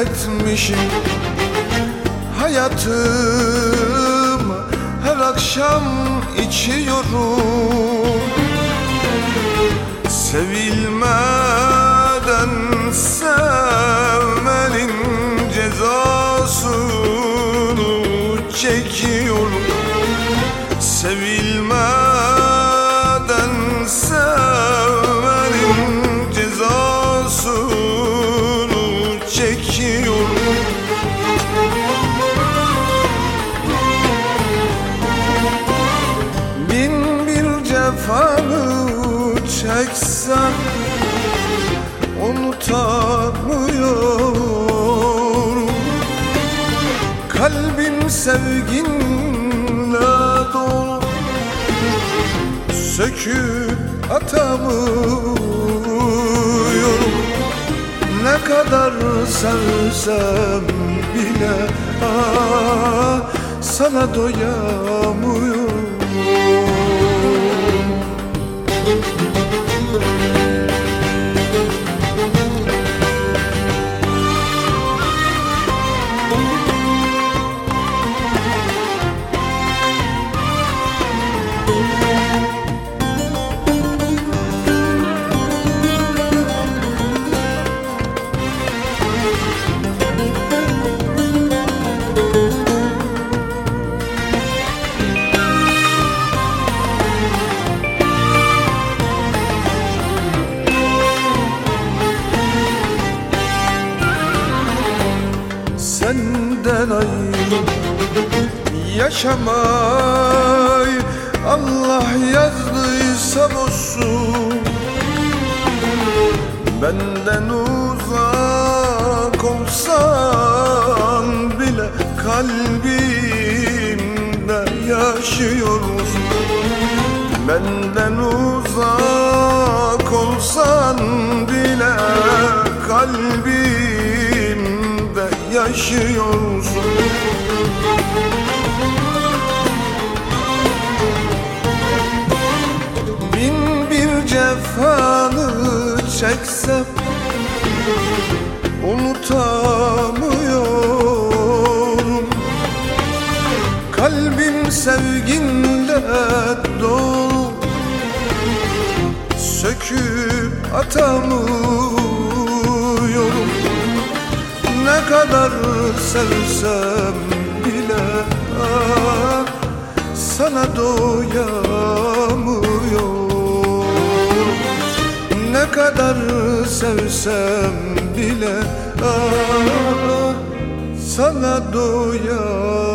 etmişim Hayatım her akşam içiyorum. Sevilmeden sevmenin cezasını çekiyorum cefanı çeksem Unutamıyorum. Kalbim sevginle dolu Söküp atamıyorum. Ne kadar sevsem bile ah, Sana doyamıyorum Ayrı yaşamay. Allah yazdıysa bozsun Benden uzak olsan bile kalbimde yaşıyorsun Benden uzak olsan bile kalbimde yaşıyorsun? Bin bir cefanı çeksem Unutamıyorum. Kalbim sevginle dolu Söküp atamıyorum Ne kadar sevsem bile ah, Sana doyamıyorum. Ne kadar sevsem bile ah, Sana doyamıyorum